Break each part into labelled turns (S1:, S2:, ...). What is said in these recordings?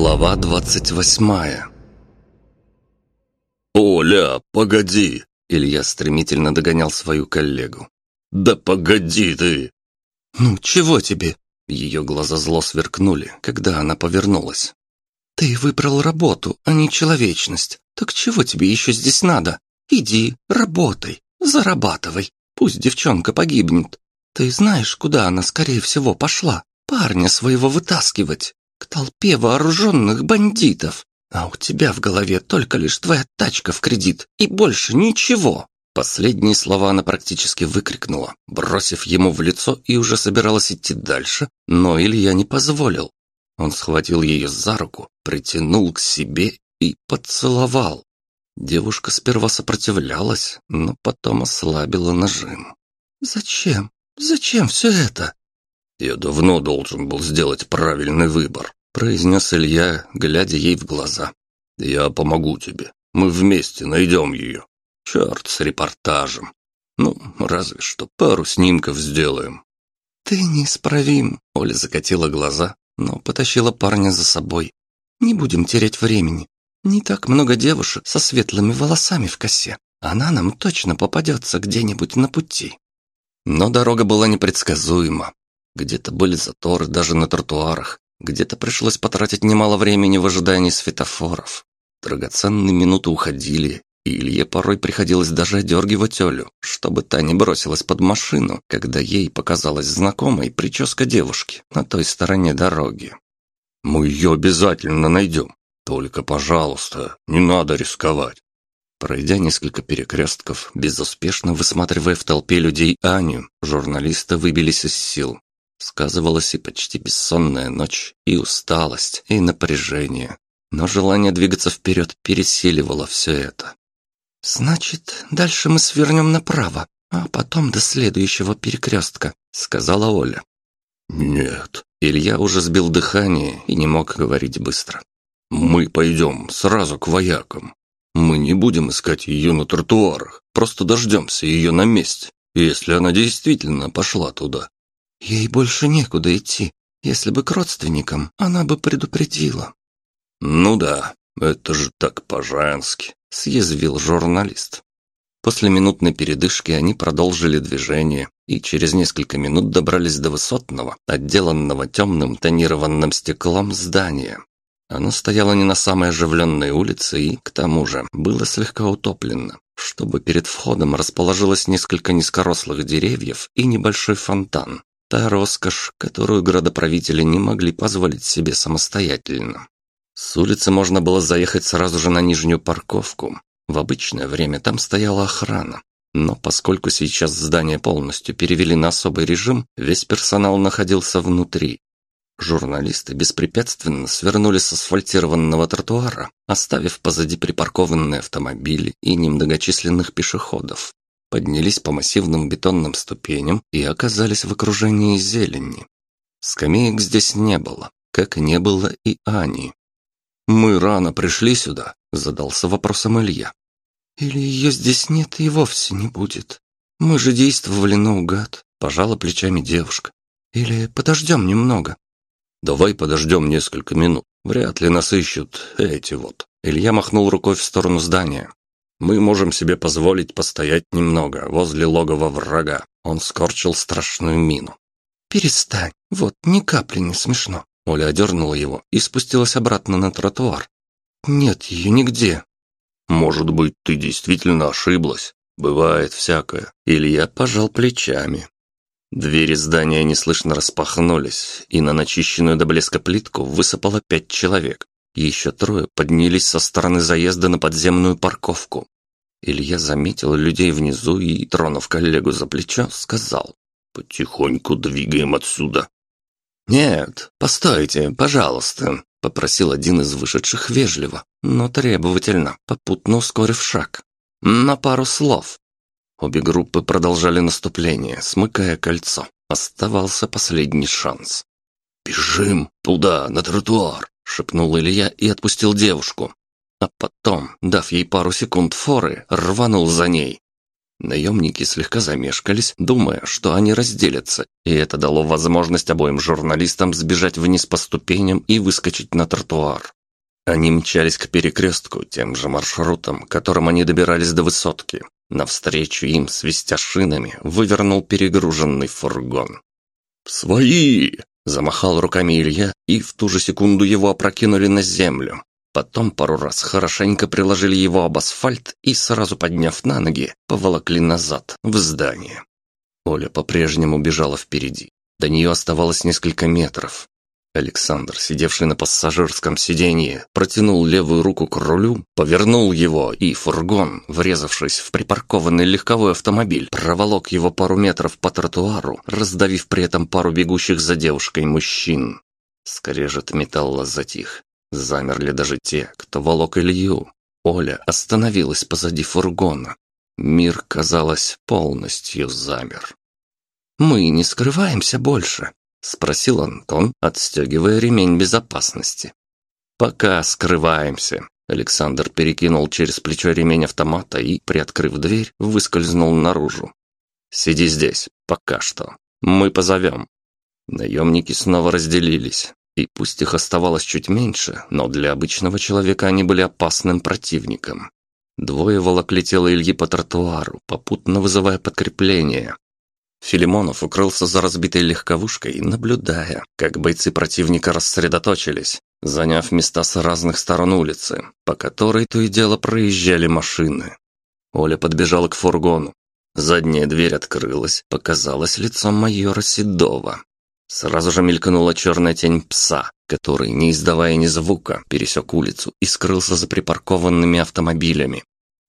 S1: Глава двадцать восьмая «Оля, погоди!» Илья стремительно догонял свою коллегу. «Да погоди ты!»
S2: «Ну, чего тебе?»
S1: Ее глаза зло сверкнули, когда она повернулась.
S2: «Ты выбрал работу, а не человечность. Так чего тебе еще здесь надо? Иди, работай, зарабатывай. Пусть девчонка погибнет. Ты знаешь, куда она, скорее всего, пошла? Парня своего вытаскивать к толпе вооруженных бандитов. А у тебя в голове только лишь твоя тачка в кредит и больше ничего.
S1: Последние слова она практически выкрикнула, бросив ему в лицо и уже собиралась идти дальше, но Илья не позволил. Он схватил ее за руку, притянул к себе и поцеловал. Девушка сперва сопротивлялась, но потом ослабила нажим.
S2: «Зачем? Зачем все это?»
S1: «Я давно должен был сделать правильный выбор», – произнес Илья, глядя ей в глаза. «Я помогу тебе. Мы вместе найдем ее. Черт с репортажем. Ну, разве что пару снимков сделаем».
S2: «Ты неисправим», – Оля закатила глаза, но потащила парня за собой. «Не будем терять времени. Не так много девушек со светлыми волосами в косе. Она нам точно попадется где-нибудь на пути».
S1: Но дорога была непредсказуема. Где-то были заторы даже на тротуарах, где-то пришлось потратить немало времени в ожидании светофоров. Драгоценные минуты уходили, и Илье порой приходилось даже одергивать Олю, чтобы та не бросилась под машину, когда ей показалась знакомой прическа девушки на той стороне дороги. «Мы ее обязательно найдем. Только, пожалуйста, не надо рисковать». Пройдя несколько перекрестков, безуспешно высматривая в толпе людей Аню, журналисты выбились из сил. Сказывалась и почти бессонная ночь, и усталость, и напряжение. Но желание двигаться вперед пересиливало все это.
S2: «Значит, дальше мы свернем направо, а потом до следующего перекрестка», — сказала Оля.
S1: «Нет». Илья уже сбил дыхание и не мог говорить быстро. «Мы пойдем сразу к воякам. Мы не будем искать ее на тротуарах, просто дождемся ее на месте, если она действительно пошла туда.
S2: Ей больше некуда идти. Если бы к родственникам, она бы предупредила.
S1: Ну да, это же так по-женски, съязвил журналист. После минутной передышки они продолжили движение и через несколько минут добрались до высотного, отделанного темным тонированным стеклом здания. Оно стояло не на самой оживленной улице и, к тому же, было слегка утоплено, чтобы перед входом расположилось несколько низкорослых деревьев и небольшой фонтан. Та роскошь, которую градоправители не могли позволить себе самостоятельно. С улицы можно было заехать сразу же на нижнюю парковку. В обычное время там стояла охрана. Но поскольку сейчас здание полностью перевели на особый режим, весь персонал находился внутри. Журналисты беспрепятственно свернули с асфальтированного тротуара, оставив позади припаркованные автомобили и немногочисленных пешеходов поднялись по массивным бетонным ступеням и оказались в окружении зелени. Скамеек здесь не было, как не было и Ани. «Мы рано пришли сюда», — задался вопросом Илья.
S2: «Или ее здесь нет и вовсе не будет. Мы же действовали наугад», — пожала плечами девушка. «Или подождем немного?»
S1: «Давай подождем несколько минут. Вряд ли нас ищут эти вот». Илья махнул рукой в сторону здания. Мы можем себе позволить постоять немного возле логова врага. Он скорчил страшную мину.
S2: Перестань. Вот ни капли не смешно.
S1: Оля одернула его и спустилась обратно на тротуар.
S2: Нет ее нигде.
S1: Может быть, ты действительно ошиблась. Бывает всякое. Илья пожал плечами. Двери здания неслышно распахнулись, и на начищенную до блеска плитку высыпало пять человек. Еще трое поднялись со стороны заезда на подземную парковку. Илья заметил людей внизу и, тронув коллегу за плечо, сказал «Потихоньку двигаем отсюда». «Нет, постойте, пожалуйста», — попросил один из вышедших вежливо, но требовательно, попутно ускорив шаг. «На пару слов». Обе группы продолжали наступление, смыкая кольцо. Оставался последний шанс. «Бежим туда, на тротуар!» Шепнул Илья и отпустил девушку. А потом, дав ей пару секунд форы, рванул за ней. Наемники слегка замешкались, думая, что они разделятся, и это дало возможность обоим журналистам сбежать вниз по ступеням и выскочить на тротуар. Они мчались к перекрестку тем же маршрутом, которым они добирались до высотки. Навстречу им, свистя шинами, вывернул перегруженный фургон. «Свои!» – замахал руками Илья, и в ту же секунду его опрокинули на землю. Потом пару раз хорошенько приложили его об асфальт и, сразу подняв на ноги, поволокли назад, в здание. Оля по-прежнему бежала впереди. До нее оставалось несколько метров. Александр, сидевший на пассажирском сиденье, протянул левую руку к рулю, повернул его, и фургон, врезавшись в припаркованный легковой автомобиль, проволок его пару метров по тротуару, раздавив при этом пару бегущих за девушкой мужчин. Скрежет металла затих. Замерли даже те, кто волок Илью. Оля остановилась позади фургона. Мир, казалось, полностью замер. «Мы не скрываемся больше», — спросил Антон, отстегивая ремень безопасности. «Пока скрываемся». Александр перекинул через плечо ремень автомата и, приоткрыв дверь, выскользнул наружу. «Сиди здесь, пока что. Мы позовем». Наемники снова разделились. И пусть их оставалось чуть меньше, но для обычного человека они были опасным противником. Двое волокли тело Ильи по тротуару, попутно вызывая подкрепление. Филимонов укрылся за разбитой легковушкой, наблюдая, как бойцы противника рассредоточились, заняв места с разных сторон улицы, по которой то и дело проезжали машины. Оля подбежала к фургону. Задняя дверь открылась, показалось лицо майора Седова. Сразу же мелькнула черная тень пса, который, не издавая ни звука, пересек улицу и скрылся за припаркованными автомобилями.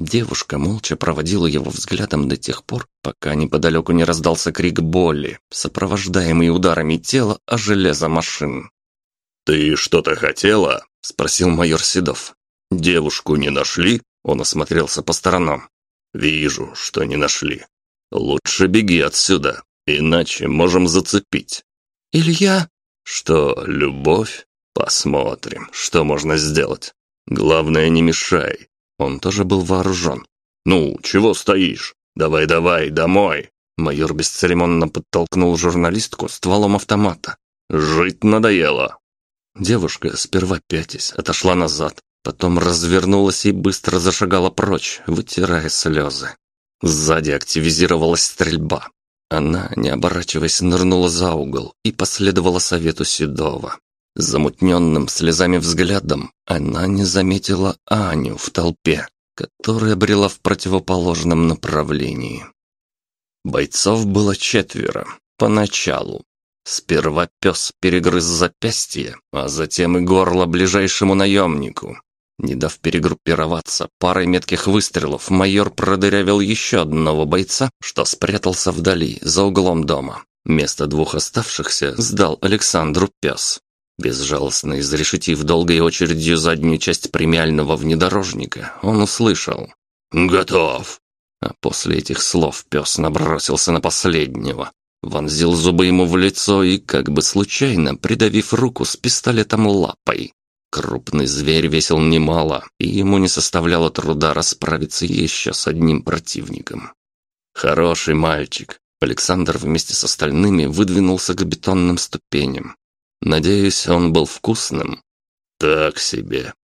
S1: Девушка молча проводила его взглядом до тех пор, пока неподалеку не раздался крик боли, сопровождаемый ударами тела о железо машин.
S3: «Ты что-то хотела?»
S1: – спросил майор Седов.
S3: «Девушку не нашли?»
S1: – он осмотрелся по сторонам.
S3: «Вижу, что не нашли. Лучше беги отсюда, иначе можем зацепить».
S2: «Илья?»
S3: «Что, любовь? Посмотрим, что можно сделать. Главное, не мешай».
S1: Он тоже был вооружен.
S3: «Ну, чего стоишь? Давай-давай, домой!»
S1: Майор бесцеремонно подтолкнул журналистку стволом автомата.
S3: «Жить надоело!»
S1: Девушка, сперва пятясь, отошла назад, потом развернулась и быстро зашагала прочь, вытирая слезы. Сзади активизировалась стрельба. Она, не оборачиваясь, нырнула за угол и последовала совету Седова. Замутненным слезами взглядом она не заметила Аню в толпе, которая брела в противоположном направлении. Бойцов было четверо, поначалу. Сперва пес перегрыз запястье, а затем и горло ближайшему наемнику. Не дав перегруппироваться парой метких выстрелов, майор продырявил еще одного бойца, что спрятался вдали, за углом дома. Место двух оставшихся сдал Александру пес. Безжалостно изрешетив долгой очередью заднюю часть премиального внедорожника, он услышал
S3: «Готов!»
S1: А после этих слов пес набросился на последнего. Вонзил зубы ему в лицо и, как бы случайно, придавив руку с пистолетом лапой. Крупный зверь весил немало, и ему не составляло труда расправиться еще с одним противником. Хороший мальчик. Александр вместе с остальными выдвинулся к бетонным ступеням. Надеюсь, он был вкусным.
S3: Так себе.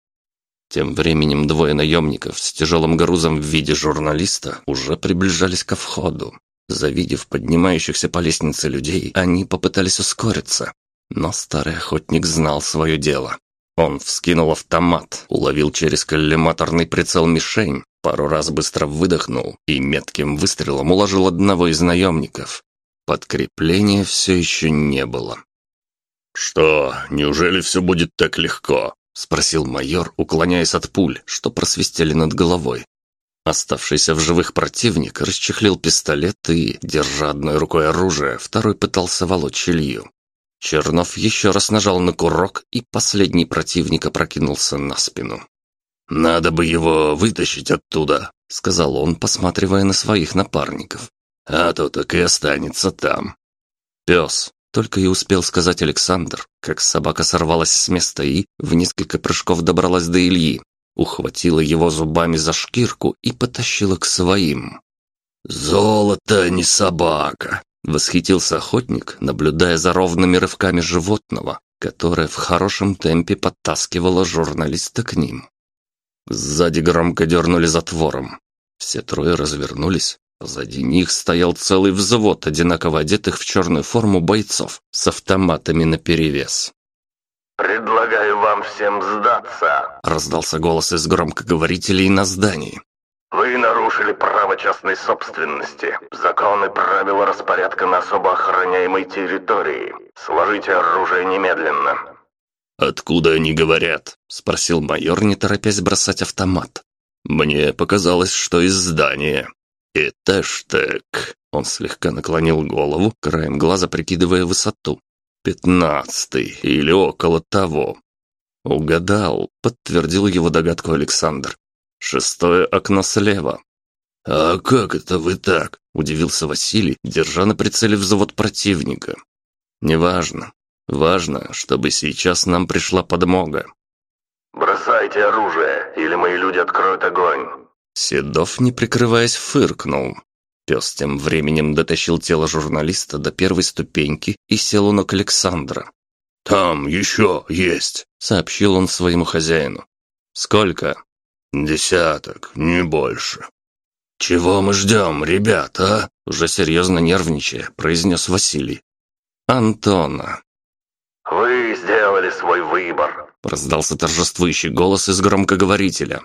S1: Тем временем двое наемников с тяжелым грузом в виде журналиста уже приближались ко входу. Завидев поднимающихся по лестнице людей, они попытались ускориться. Но старый охотник знал свое дело. Он вскинул автомат, уловил через коллиматорный прицел мишень, пару раз быстро выдохнул и метким выстрелом уложил одного из наемников. Подкрепления все еще не было.
S3: «Что, неужели все будет так легко?»
S1: — спросил майор, уклоняясь от пуль, что просвистели над головой. Оставшийся в живых противник расчехлил пистолет и, держа одной рукой оружие, второй пытался волочь Илью. Чернов еще раз нажал на курок, и последний противник опрокинулся на спину.
S3: «Надо бы его вытащить оттуда», — сказал он, посматривая на своих напарников. «А то так и останется там».
S1: «Пес», — только и успел сказать Александр, как собака сорвалась с места и в несколько прыжков добралась до Ильи, ухватила его зубами за шкирку и потащила к своим.
S3: «Золото, а не собака!» — восхитился охотник, наблюдая за ровными рывками животного, которое в хорошем темпе подтаскивало журналиста к ним. Сзади громко дернули затвором. Все трое развернулись. Позади них стоял целый взвод одинаково одетых в черную форму бойцов с автоматами наперевес.
S4: «Предлагаю вам всем сдаться», —
S3: раздался голос из громкоговорителей на здании.
S4: «Вы нарушили право частной собственности, законы правила распорядка на особо охраняемой территории. Сложите оружие немедленно».
S3: «Откуда они говорят?» — спросил майор, не торопясь бросать автомат. «Мне показалось, что из здания». «Этаж так...» Он слегка наклонил голову, краем глаза прикидывая высоту. «Пятнадцатый или около того». «Угадал», — подтвердил его догадку Александр. «Шестое окно слева».
S4: «А как это вы так?»
S3: — удивился Василий, держа на прицеле взвод противника. «Неважно. Важно, чтобы сейчас нам пришла подмога».
S4: «Бросайте оружие, или мои люди откроют огонь».
S3: Седов, не прикрываясь, фыркнул. Пес тем временем дотащил тело журналиста до первой ступеньки и сел у ног Александра.
S4: «Там еще есть», —
S3: сообщил он своему хозяину. «Сколько?»
S4: «Десяток, не больше».
S3: «Чего мы ждем, ребята?» — уже серьезно нервничая, произнес Василий. «Антона».
S4: «Вы сделали свой выбор», —
S3: раздался торжествующий голос из громкоговорителя.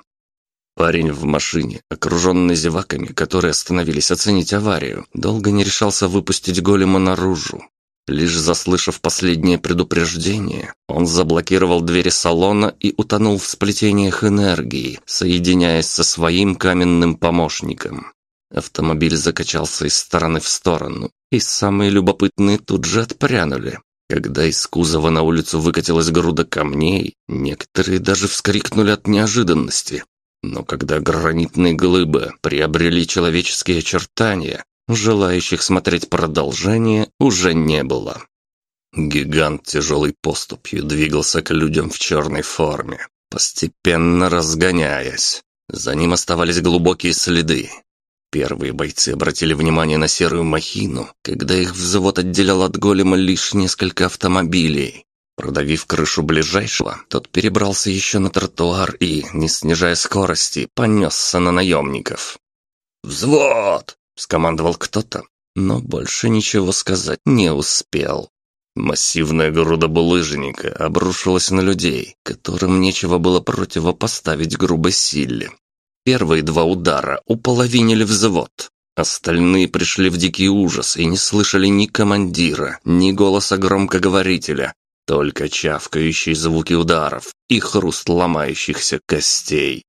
S3: Парень в машине, окруженный зеваками, которые остановились оценить аварию, долго не решался выпустить голема наружу. Лишь заслышав последнее предупреждение, он заблокировал двери салона и утонул в сплетениях энергии, соединяясь со своим каменным помощником. Автомобиль закачался из стороны в сторону, и самые любопытные тут же отпрянули. Когда из кузова на улицу выкатилась груда камней, некоторые даже вскрикнули от неожиданности. Но когда гранитные глыбы приобрели человеческие очертания, желающих смотреть продолжение уже не было. Гигант тяжелой поступью двигался к людям в черной форме, постепенно разгоняясь. За ним оставались глубокие следы. Первые бойцы обратили внимание на серую махину, когда их взвод отделял от голема лишь несколько автомобилей. Продавив крышу ближайшего, тот перебрался еще на тротуар и, не снижая скорости, понесся на наемников. «Взвод!» — скомандовал кто-то, но больше ничего сказать не успел. Массивная груда булыжника обрушилась на людей, которым нечего было противопоставить грубой силе. Первые два удара уполовинили взвод. Остальные пришли в дикий ужас и не слышали ни командира, ни голоса громкоговорителя, только чавкающие звуки ударов и хруст ломающихся костей.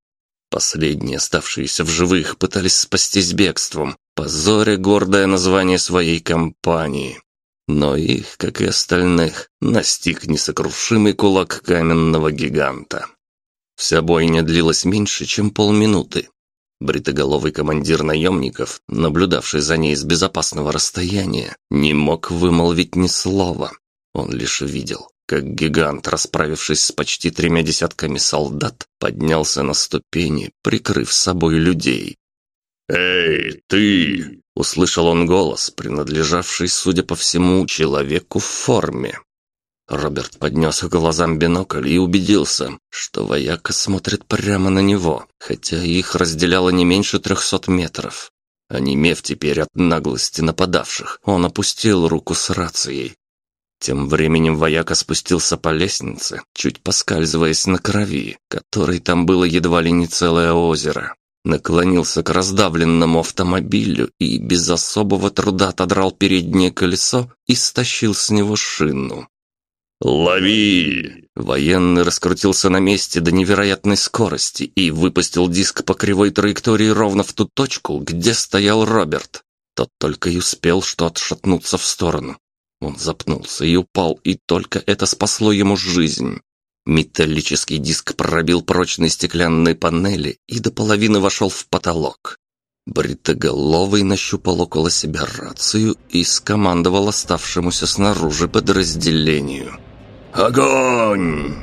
S3: Последние, оставшиеся в живых, пытались спастись бегством, позоря гордое название своей компании. Но их, как и остальных, настиг несокрушимый кулак каменного гиганта. Вся бойня длилась меньше, чем полминуты. Бритоголовый командир наемников, наблюдавший за ней с безопасного расстояния, не мог вымолвить ни слова. Он лишь видел, как гигант, расправившись с почти тремя десятками солдат, поднялся на ступени, прикрыв собой людей.
S4: «Эй, ты!»
S3: — услышал он голос, принадлежавший, судя по всему, человеку в форме. Роберт поднес к глазам бинокль и убедился, что вояка смотрит прямо на него, хотя их разделяло не меньше трехсот метров. Онемев теперь от наглости нападавших, он опустил руку с рацией, тем временем вояка спустился по лестнице, чуть поскальзываясь на крови, которой там было едва ли не целое озеро. Наклонился к раздавленному автомобилю и без особого труда отодрал переднее колесо и стащил с него шину.
S4: «Лови!»
S3: Военный раскрутился на месте до невероятной скорости и выпустил диск по кривой траектории ровно в ту точку, где стоял Роберт. Тот только и успел что отшатнуться в сторону. Он запнулся и упал, и только это спасло ему жизнь. Металлический диск пробил прочные стеклянные панели и до половины вошел в потолок. Бритоголовый нащупал около себя рацию и скомандовал оставшемуся снаружи подразделению.
S4: «Огонь!»